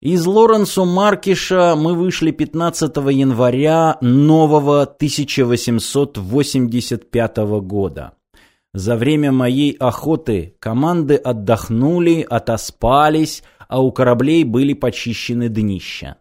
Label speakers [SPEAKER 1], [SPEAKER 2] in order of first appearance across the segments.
[SPEAKER 1] Из Лоренсу Маркиша мы вышли 15 января нового 1885 года. За время моей охоты команды отдохнули, отоспались, а у кораблей были почищены днища.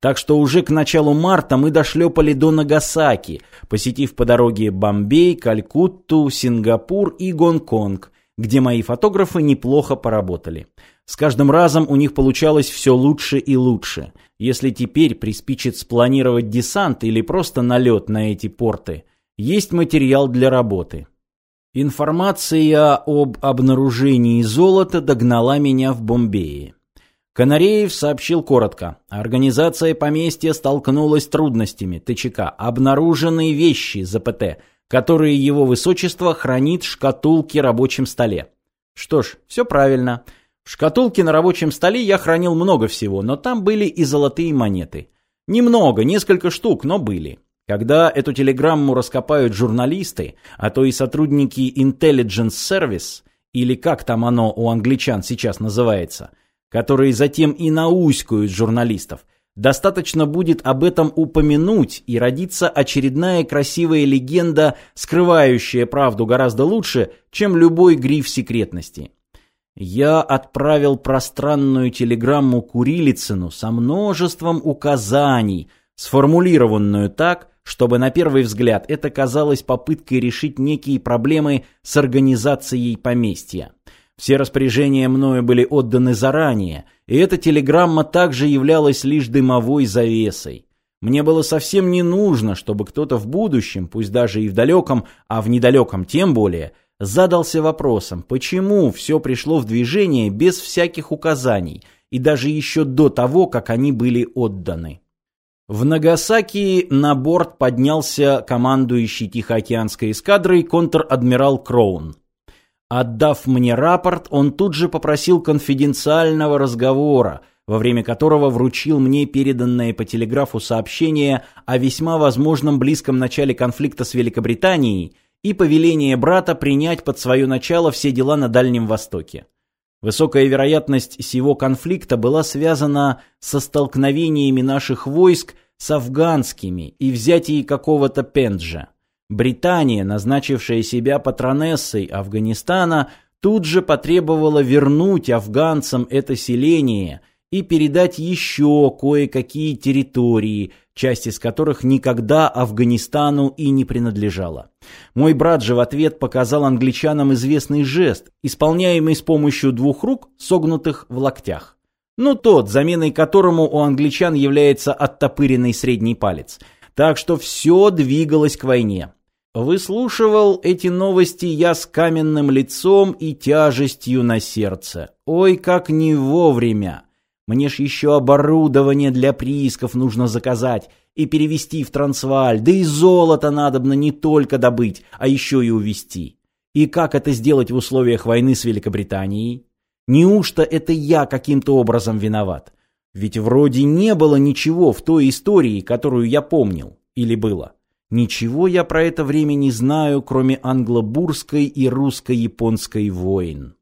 [SPEAKER 1] Так что уже к началу марта мы дошлепали до Нагасаки, посетив по дороге Бомбей, Калькутту, Сингапур и Гонконг, где мои фотографы неплохо поработали. С каждым разом у них получалось все лучше и лучше. Если теперь приспичит спланировать десант или просто налет на эти порты, есть материал для работы. Информация об обнаружении золота догнала меня в Бомбее. Канареев сообщил коротко. Организация поместья столкнулась с трудностями ТЧК. Обнаружены вещи ЗПТ, которые его высочество хранит в шкатулке рабочем столе. Что ж, все правильно. В шкатулке на рабочем столе я хранил много всего, но там были и золотые монеты. Немного, несколько штук, но были. Когда эту телеграмму раскопают журналисты, а то и сотрудники Intelligence Service, или как там оно у англичан сейчас называется – которые затем и науськают журналистов. Достаточно будет об этом упомянуть, и родится очередная красивая легенда, скрывающая правду гораздо лучше, чем любой гриф секретности. Я отправил пространную телеграмму Курилицыну со множеством указаний, сформулированную так, чтобы на первый взгляд это казалось попыткой решить некие проблемы с организацией поместья. Все распоряжения мною были отданы заранее, и эта телеграмма также являлась лишь дымовой завесой. Мне было совсем не нужно, чтобы кто-то в будущем, пусть даже и в далеком, а в недалеком тем более, задался вопросом, почему все пришло в движение без всяких указаний, и даже еще до того, как они были отданы. В Нагасаки на борт поднялся командующий Тихоокеанской эскадрой контр-адмирал Кроун. Отдав мне рапорт, он тут же попросил конфиденциального разговора, во время которого вручил мне переданное по телеграфу сообщение о весьма возможном близком начале конфликта с Великобританией и повеление брата принять под свое начало все дела на Дальнем Востоке. Высокая вероятность сего конфликта была связана со столкновениями наших войск с афганскими и взятием какого-то Пенджа. Британия, назначившая себя патронессой Афганистана, тут же потребовала вернуть афганцам это селение и передать еще кое-какие территории, часть из которых никогда Афганистану и не принадлежала. Мой брат же в ответ показал англичанам известный жест, исполняемый с помощью двух рук, согнутых в локтях. Ну тот, заменой которому у англичан является оттопыренный средний палец. Так что все двигалось к войне. Выслушивал эти новости я с каменным лицом и тяжестью на сердце. Ой, как не вовремя! Мне ж еще оборудование для приисков нужно заказать и перевести в Трансвааль, да и золото надобно не только добыть, а еще и увезти. И как это сделать в условиях войны с Великобританией? Неужто это я каким-то образом виноват? Ведь вроде не было ничего в той истории, которую я помнил. Или было? Ничего я про это время не знаю, кроме англо-бурской и русско-японской войн.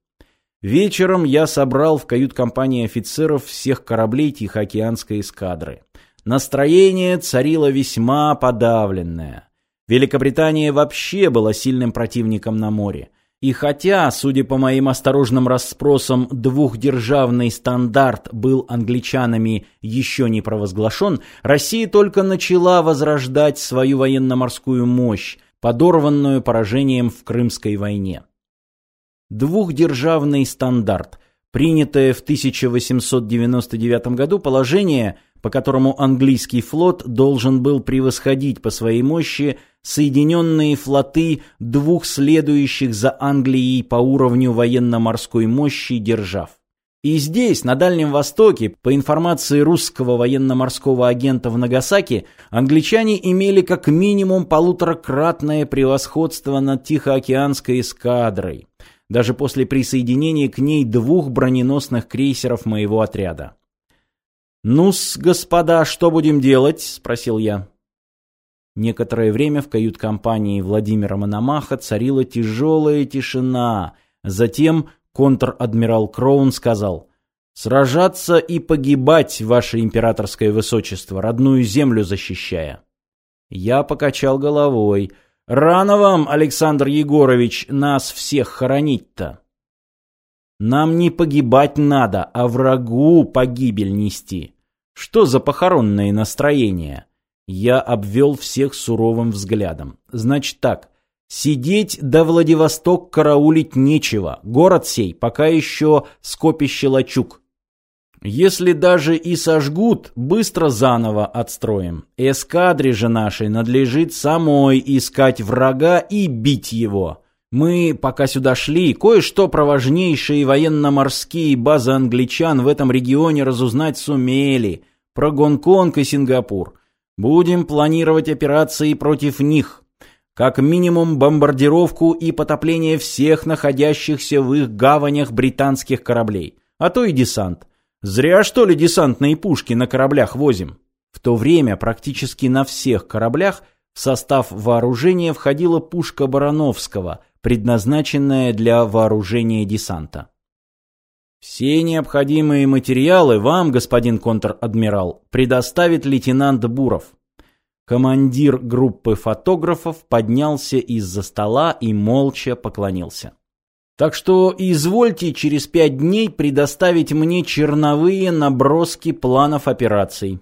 [SPEAKER 1] Вечером я собрал в кают-компании офицеров всех кораблей Тихоокеанской эскадры. Настроение царило весьма подавленное. Великобритания вообще была сильным противником на море. И хотя, судя по моим осторожным расспросам, двухдержавный стандарт был англичанами еще не провозглашен, Россия только начала возрождать свою военно-морскую мощь, подорванную поражением в Крымской войне. Двухдержавный стандарт, принятое в 1899 году положение – по которому английский флот должен был превосходить по своей мощи соединенные флоты двух следующих за Англией по уровню военно-морской мощи держав. И здесь, на Дальнем Востоке, по информации русского военно-морского агента в Нагасаки, англичане имели как минимум полуторакратное превосходство над Тихоокеанской эскадрой, даже после присоединения к ней двух броненосных крейсеров моего отряда. «Ну-с, господа, что будем делать?» — спросил я. Некоторое время в кают-компании Владимира Мономаха царила тяжелая тишина. Затем контр-адмирал Кроун сказал, Сражаться и погибать, ваше императорское высочество, родную землю защищая. Я покачал головой. Рано вам, Александр Егорович, нас всех хоронить-то. Нам не погибать надо, а врагу погибель нести. Что за похоронное настроение? Я обвел всех суровым взглядом. Значит так, сидеть до Владивосток караулить нечего. Город сей пока еще скопище лачуг. Если даже и сожгут, быстро заново отстроим. Эскадре же нашей надлежит самой искать врага и бить его. Мы, пока сюда шли, кое-что про важнейшие военно-морские базы англичан в этом регионе разузнать сумели. Про Гонконг и Сингапур. Будем планировать операции против них. Как минимум бомбардировку и потопление всех находящихся в их гаванях британских кораблей. А то и десант. Зря, что ли, десантные пушки на кораблях возим? В то время практически на всех кораблях в состав вооружения входила пушка Барановского, предназначенная для вооружения десанта. Все необходимые материалы вам, господин контр-адмирал, предоставит лейтенант Буров. Командир группы фотографов поднялся из-за стола и молча поклонился. Так что извольте через пять дней предоставить мне черновые наброски планов операций.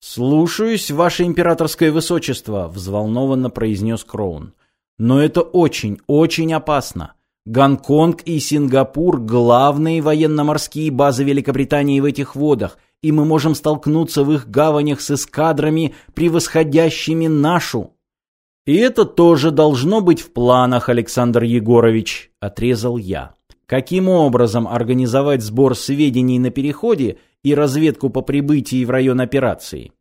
[SPEAKER 1] Слушаюсь, ваше императорское высочество, взволнованно произнес Кроун. Но это очень, очень опасно. Гонконг и Сингапур – главные военно-морские базы Великобритании в этих водах, и мы можем столкнуться в их гаванях с эскадрами, превосходящими нашу. И это тоже должно быть в планах, Александр Егорович, отрезал я. Каким образом организовать сбор сведений на переходе и разведку по прибытии в район операции?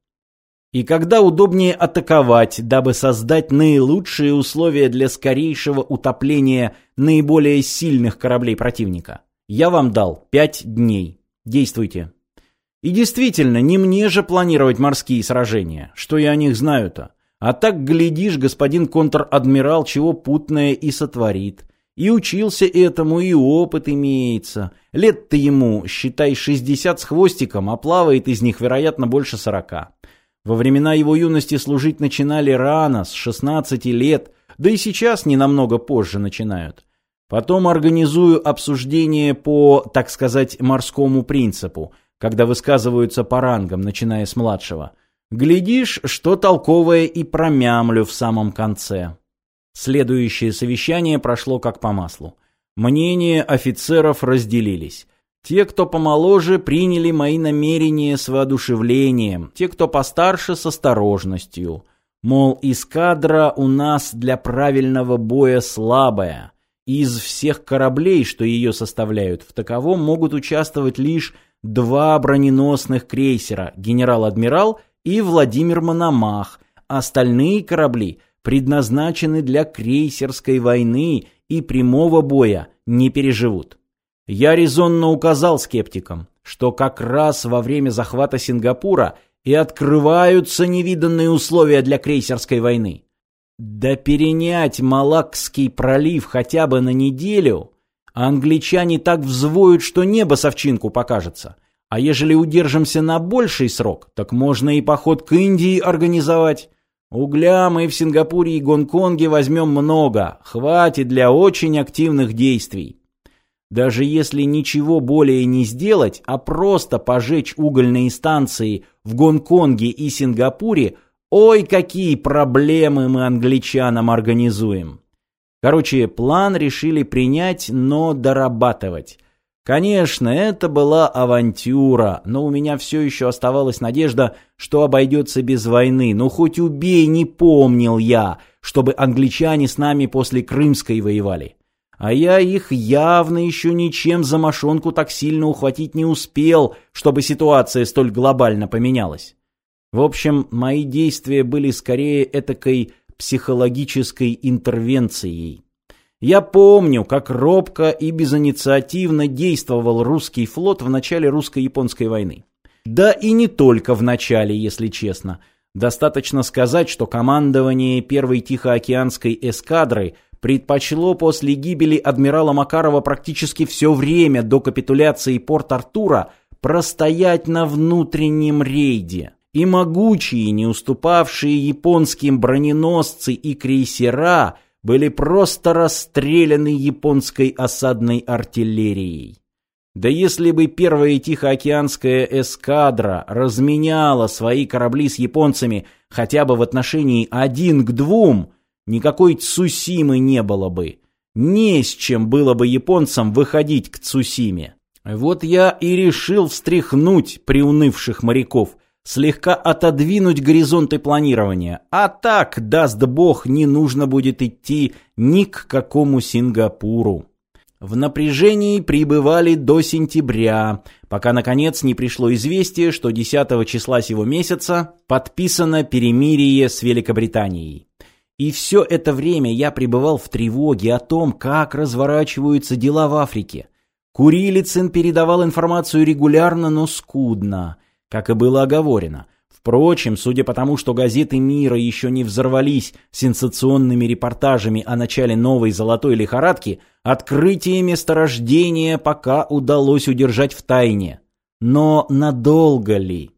[SPEAKER 1] И когда удобнее атаковать, дабы создать наилучшие условия для скорейшего утопления наиболее сильных кораблей противника? Я вам дал пять дней. Действуйте. И действительно, не мне же планировать морские сражения. Что я о них знаю-то? А так, глядишь, господин контр-адмирал чего путное и сотворит. И учился этому, и опыт имеется. Лет-то ему, считай, 60 с хвостиком, а плавает из них, вероятно, больше 40. Во времена его юности служить начинали рано, с 16 лет, да и сейчас не намного позже начинают. Потом организую обсуждение по, так сказать, морскому принципу, когда высказываются по рангам, начиная с младшего – Глядишь, что толковое и промямлю в самом конце. Следующее совещание прошло как по маслу. Мнения офицеров разделились. Те, кто помоложе, приняли мои намерения с воодушевлением, те, кто постарше, с осторожностью. Мол, эскадра у нас для правильного боя слабая. Из всех кораблей, что ее составляют, в таковом могут участвовать лишь два броненосных крейсера «Генерал-адмирал» и Владимир Мономах. Остальные корабли предназначены для крейсерской войны и прямого боя не переживут. Я резонно указал скептикам, что как раз во время захвата Сингапура и открываются невиданные условия для крейсерской войны. Да перенять Малакский пролив хотя бы на неделю, англичане так взвоют, что небо совчинку покажется – а ежели удержимся на больший срок, так можно и поход к Индии организовать. Угля мы в Сингапуре и Гонконге возьмем много, хватит для очень активных действий. Даже если ничего более не сделать, а просто пожечь угольные станции в Гонконге и Сингапуре, ой, какие проблемы мы англичанам организуем. Короче, план решили принять, но дорабатывать. Конечно, это была авантюра, но у меня все еще оставалась надежда, что обойдется без войны. Ну хоть убей, не помнил я, чтобы англичане с нами после Крымской воевали. А я их явно еще ничем за мошонку так сильно ухватить не успел, чтобы ситуация столь глобально поменялась. В общем, мои действия были скорее этакой психологической интервенцией. Я помню, как робко и безинициативно действовал русский флот в начале русско-японской войны. Да и не только в начале, если честно. Достаточно сказать, что командование первой Тихоокеанской эскадры предпочло после гибели адмирала Макарова практически все время до капитуляции Порт-Артура простоять на внутреннем рейде. И могучие, не уступавшие японским броненосцы и крейсера были просто расстреляны японской осадной артиллерией. Да если бы первая Тихоокеанская эскадра разменяла свои корабли с японцами хотя бы в отношении один к двум, никакой Цусимы не было бы. Не с чем было бы японцам выходить к Цусиме. Вот я и решил встряхнуть приунывших моряков, слегка отодвинуть горизонты планирования. А так, даст бог, не нужно будет идти ни к какому Сингапуру. В напряжении пребывали до сентября, пока наконец не пришло известие, что 10 числа сего месяца подписано перемирие с Великобританией. И все это время я пребывал в тревоге о том, как разворачиваются дела в Африке. Курилицын передавал информацию регулярно, но скудно, как и было оговорено – Впрочем, судя по тому, что газеты мира еще не взорвались сенсационными репортажами о начале новой золотой лихорадки, открытие месторождения пока удалось удержать в тайне. Но надолго ли?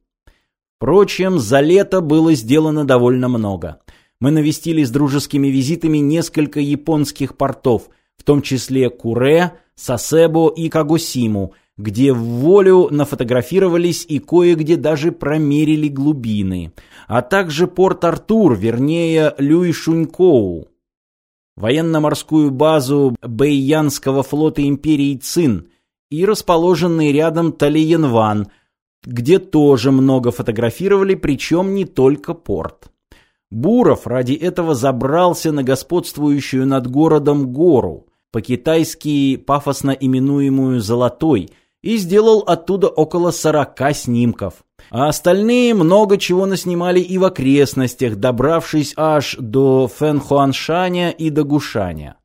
[SPEAKER 1] Впрочем, за лето было сделано довольно много. Мы навестили с дружескими визитами несколько японских портов, в том числе Куре, Сасебо и Кагосиму, где в волю нафотографировались и кое-где даже промерили глубины, а также Порт-Артур, вернее Люй-Шунькоу, военно-морскую базу Бэйянского флота империи Цин и расположенный рядом Талиенван, где тоже много фотографировали, причем не только порт. Буров ради этого забрался на господствующую над городом гору, по-китайски пафосно именуемую «Золотой», и сделал оттуда около сорока снимков. А остальные много чего наснимали и в окрестностях, добравшись аж до Фэнхуаншаня и до Гушаня.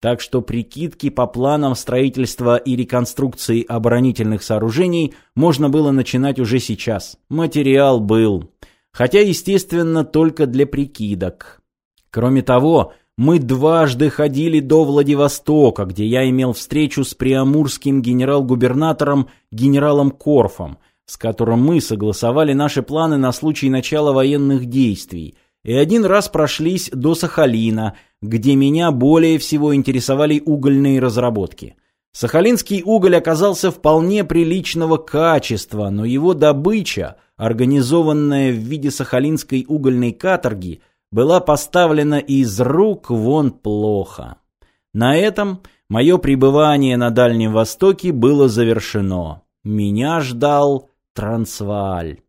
[SPEAKER 1] Так что прикидки по планам строительства и реконструкции оборонительных сооружений можно было начинать уже сейчас. Материал был. Хотя, естественно, только для прикидок. Кроме того, мы дважды ходили до Владивостока, где я имел встречу с приамурским генерал-губернатором генералом Корфом, с которым мы согласовали наши планы на случай начала военных действий, и один раз прошлись до Сахалина, где меня более всего интересовали угольные разработки. Сахалинский уголь оказался вполне приличного качества, но его добыча, организованная в виде сахалинской угольной каторги – была поставлена из рук вон плохо. На этом мое пребывание на Дальнем Востоке было завершено. Меня ждал Трансвааль.